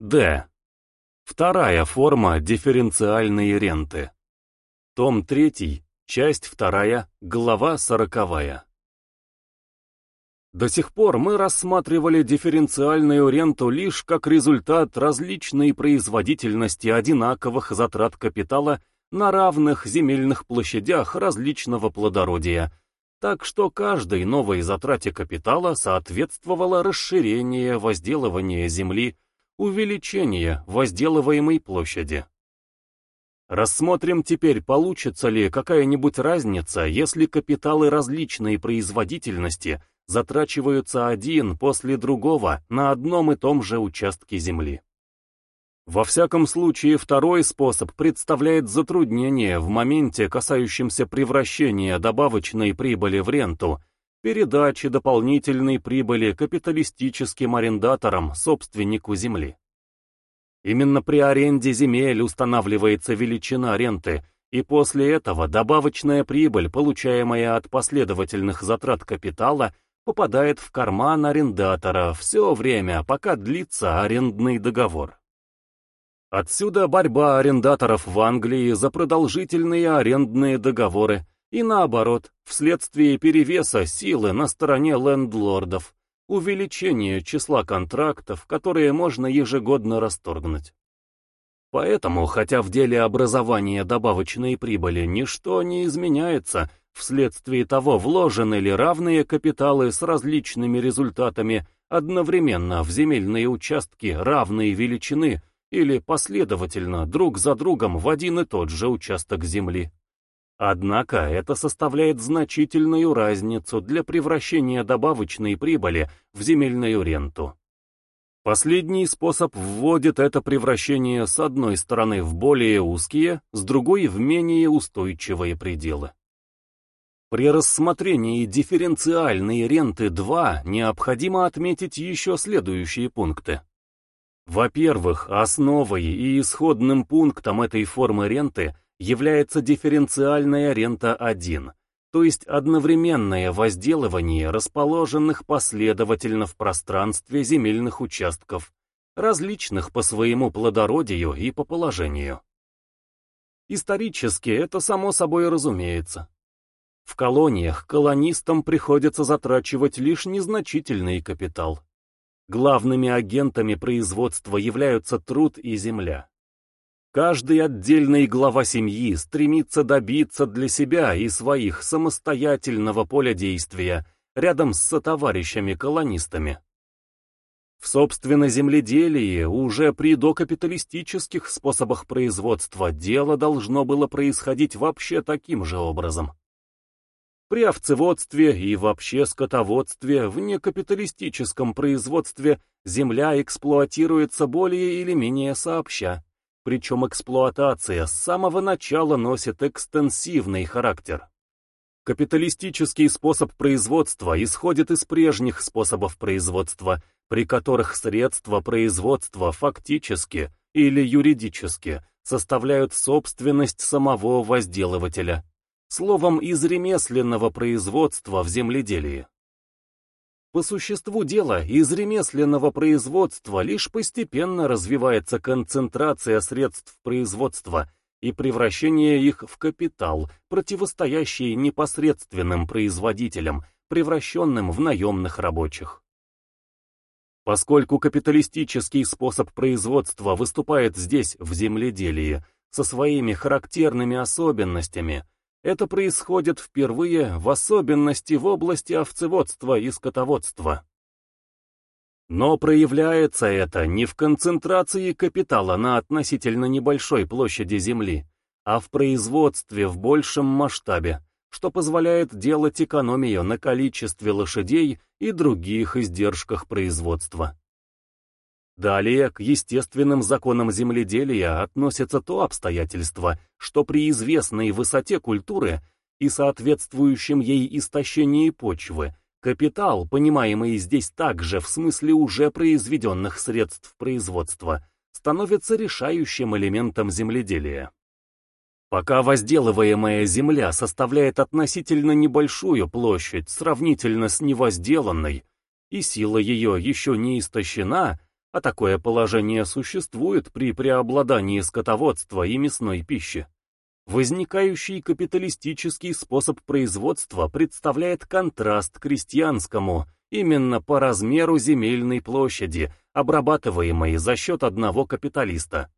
Д. Вторая форма дифференциальной ренты. Том 3, часть 2, глава 40. До сих пор мы рассматривали дифференциальную ренту лишь как результат различной производительности одинаковых затрат капитала на равных земельных площадях различного плодородия, так что каждой новой затрате капитала соответствовало расширение возделывания земли, увеличение возделываемой площади. Рассмотрим теперь, получится ли какая-нибудь разница, если капиталы различной производительности затрачиваются один после другого на одном и том же участке земли. Во всяком случае, второй способ представляет затруднение в моменте, касающемся превращения добавочной прибыли в ренту, передачи дополнительной прибыли капиталистическим арендаторам, собственнику земли. Именно при аренде земель устанавливается величина ренты, и после этого добавочная прибыль, получаемая от последовательных затрат капитала, попадает в карман арендатора все время, пока длится арендный договор. Отсюда борьба арендаторов в Англии за продолжительные арендные договоры и наоборот, вследствие перевеса силы на стороне лендлордов, увеличение числа контрактов, которые можно ежегодно расторгнуть. Поэтому, хотя в деле образования добавочной прибыли ничто не изменяется, вследствие того, вложены ли равные капиталы с различными результатами одновременно в земельные участки равной величины или последовательно друг за другом в один и тот же участок земли. Однако это составляет значительную разницу для превращения добавочной прибыли в земельную ренту. Последний способ вводит это превращение с одной стороны в более узкие, с другой в менее устойчивые пределы. При рассмотрении дифференциальной ренты 2 необходимо отметить еще следующие пункты. Во-первых, основой и исходным пунктом этой формы ренты является дифференциальная рента 1, то есть одновременное возделывание расположенных последовательно в пространстве земельных участков, различных по своему плодородию и по положению. Исторически это само собой разумеется. В колониях колонистам приходится затрачивать лишь незначительный капитал. Главными агентами производства являются труд и земля. Каждый отдельный глава семьи стремится добиться для себя и своих самостоятельного поля действия рядом с сотоварищами-колонистами. В собственно земледелии уже при докапиталистических способах производства дело должно было происходить вообще таким же образом. При овцеводстве и вообще скотоводстве в некапиталистическом производстве земля эксплуатируется более или менее сообща, причем эксплуатация с самого начала носит экстенсивный характер. Капиталистический способ производства исходит из прежних способов производства, при которых средства производства фактически или юридически составляют собственность самого возделывателя словом, из ремесленного производства в земледелии. По существу дела, из ремесленного производства лишь постепенно развивается концентрация средств производства и превращение их в капитал, противостоящий непосредственным производителям, превращенным в наемных рабочих. Поскольку капиталистический способ производства выступает здесь, в земледелии, со своими характерными особенностями – это происходит впервые, в особенности в области овцеводства и скотоводства. Но проявляется это не в концентрации капитала на относительно небольшой площади земли, а в производстве в большем масштабе, что позволяет делать экономию на количестве лошадей и других издержках производства. Далее к естественным законам земледелия относится то обстоятельство, что при известной высоте культуры и соответствующем ей истощении почвы, капитал, понимаемый здесь также в смысле уже произведенных средств производства, становится решающим элементом земледелия. Пока возделываемая земля составляет относительно небольшую площадь сравнительно с невозделанной, и сила ее еще не истощена, а такое положение существует при преобладании скотоводства и мясной пищи. Возникающий капиталистический способ производства представляет контраст крестьянскому именно по размеру земельной площади, обрабатываемой за счет одного капиталиста.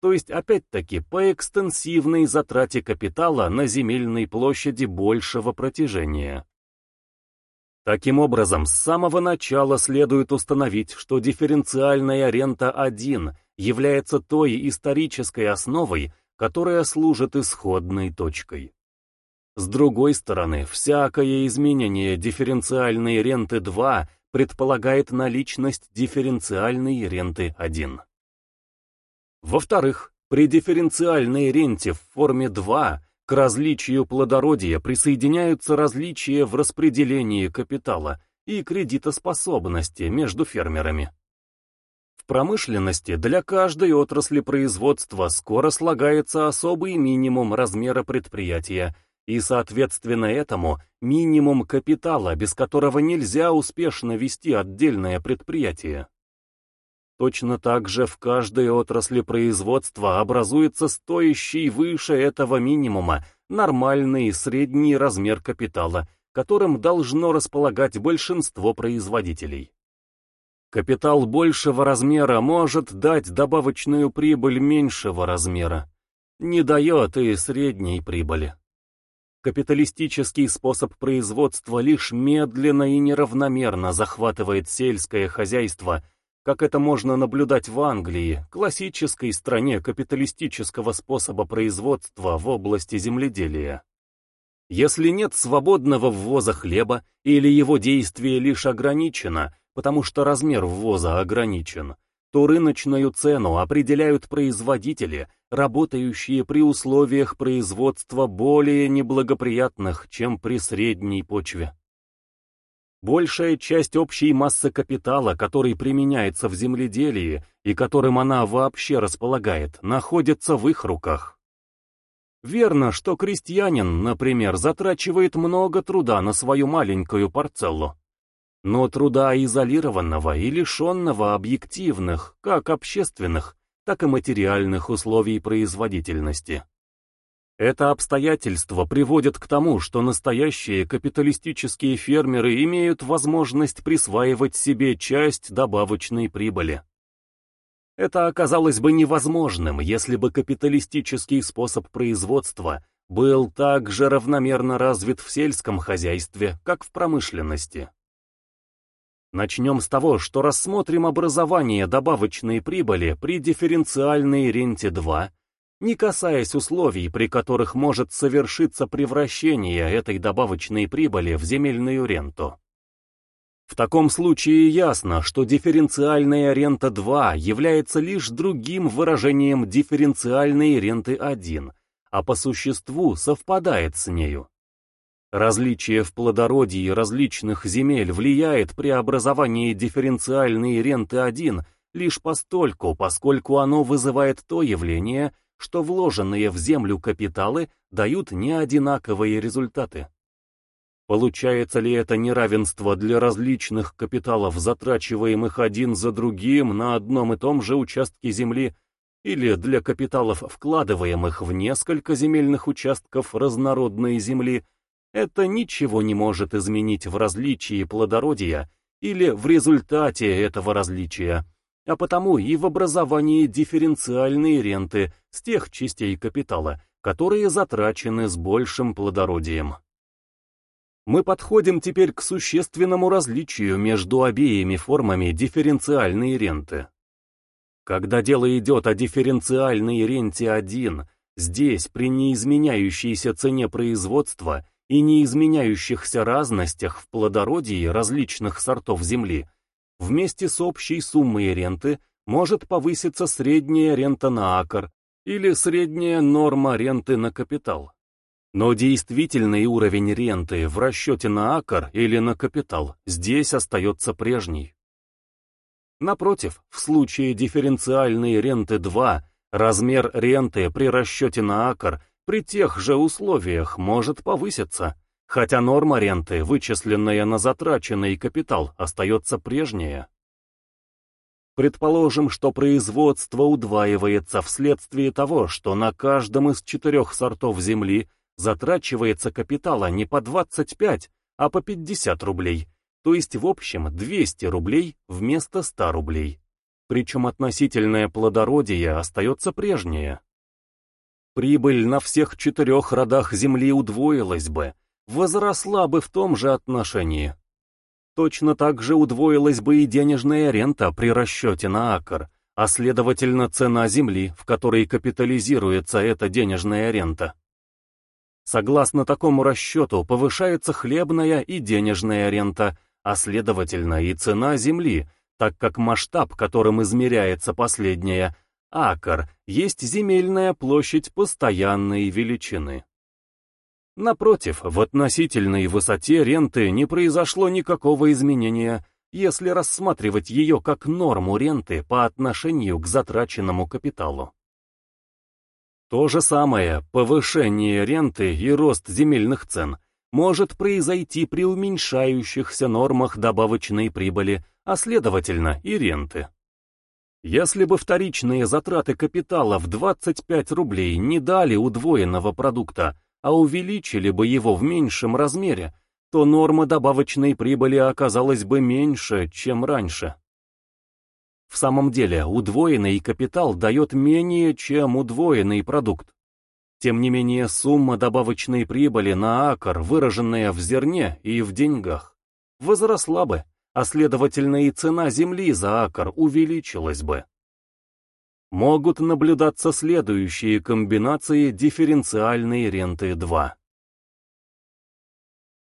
То есть, опять-таки, по экстенсивной затрате капитала на земельной площади большего протяжения. Таким образом, с самого начала следует установить, что дифференциальная рента 1 является той исторической основой, которая служит исходной точкой. С другой стороны, всякое изменение дифференциальной ренты 2 предполагает наличность дифференциальной ренты 1. Во-вторых, при дифференциальной ренте в форме 2 к различию плодородия присоединяются различия в распределении капитала и кредитоспособности между фермерами. В промышленности для каждой отрасли производства скоро слагается особый минимум размера предприятия и, соответственно этому, минимум капитала, без которого нельзя успешно вести отдельное предприятие. Точно так же в каждой отрасли производства образуется стоящий выше этого минимума нормальный средний размер капитала, которым должно располагать большинство производителей. Капитал большего размера может дать добавочную прибыль меньшего размера, не дает и средней прибыли. Капиталистический способ производства лишь медленно и неравномерно захватывает сельское хозяйство – как это можно наблюдать в Англии, классической стране капиталистического способа производства в области земледелия. Если нет свободного ввоза хлеба или его действие лишь ограничено, потому что размер ввоза ограничен, то рыночную цену определяют производители, работающие при условиях производства более неблагоприятных, чем при средней почве. Большая часть общей массы капитала, который применяется в земледелии и которым она вообще располагает, находится в их руках. Верно, что крестьянин, например, затрачивает много труда на свою маленькую парцеллу. Но труда изолированного и лишенного объективных, как общественных, так и материальных условий производительности. Это обстоятельство приводит к тому, что настоящие капиталистические фермеры имеют возможность присваивать себе часть добавочной прибыли. Это оказалось бы невозможным, если бы капиталистический способ производства был так же равномерно развит в сельском хозяйстве, как в промышленности. Начнем с того, что рассмотрим образование добавочной прибыли при дифференциальной ренте 2 не касаясь условий, при которых может совершиться превращение этой добавочной прибыли в земельную ренту. В таком случае ясно, что дифференциальная рента 2 является лишь другим выражением дифференциальной ренты 1, а по существу совпадает с нею. Различие в плодородии различных земель влияет при образовании дифференциальной ренты 1 лишь постольку, поскольку оно вызывает то явление, что вложенные в землю капиталы дают неодинаковые результаты. Получается ли это неравенство для различных капиталов, затрачиваемых один за другим на одном и том же участке земли, или для капиталов, вкладываемых в несколько земельных участков разнородной земли, это ничего не может изменить в различии плодородия или в результате этого различия а потому и в образовании дифференциальной ренты с тех частей капитала, которые затрачены с большим плодородием. Мы подходим теперь к существенному различию между обеими формами дифференциальной ренты. Когда дело идет о дифференциальной ренте 1, здесь при неизменяющейся цене производства и неизменяющихся разностях в плодородии различных сортов земли, вместе с общей суммой ренты может повыситься средняя рента на акр или средняя норма ренты на капитал. Но действительный уровень ренты в расчете на акр или на капитал здесь остается прежний. Напротив, в случае дифференциальной ренты 2, размер ренты при расчете на акр при тех же условиях может повыситься, хотя норма ренты, вычисленная на затраченный капитал, остается прежняя. Предположим, что производство удваивается вследствие того, что на каждом из четырех сортов земли затрачивается капитала не по 25, а по 50 рублей, то есть в общем 200 рублей вместо 100 рублей. Причем относительное плодородие остается прежнее. Прибыль на всех четырех родах земли удвоилась бы, возросла бы в том же отношении. Точно так же удвоилась бы и денежная рента при расчете на акр, а следовательно цена земли, в которой капитализируется эта денежная рента. Согласно такому расчету повышается хлебная и денежная рента, а следовательно и цена земли, так как масштаб, которым измеряется последняя, акр, есть земельная площадь постоянной величины. Напротив, в относительной высоте ренты не произошло никакого изменения, если рассматривать ее как норму ренты по отношению к затраченному капиталу. То же самое, повышение ренты и рост земельных цен, может произойти при уменьшающихся нормах добавочной прибыли, а следовательно и ренты. Если бы вторичные затраты капитала в 25 рублей не дали удвоенного продукта, а увеличили бы его в меньшем размере, то норма добавочной прибыли оказалась бы меньше, чем раньше. В самом деле, удвоенный капитал дает менее, чем удвоенный продукт. Тем не менее, сумма добавочной прибыли на акр, выраженная в зерне и в деньгах, возросла бы, а следовательно и цена земли за акр увеличилась бы могут наблюдаться следующие комбинации дифференциальной ренты 2.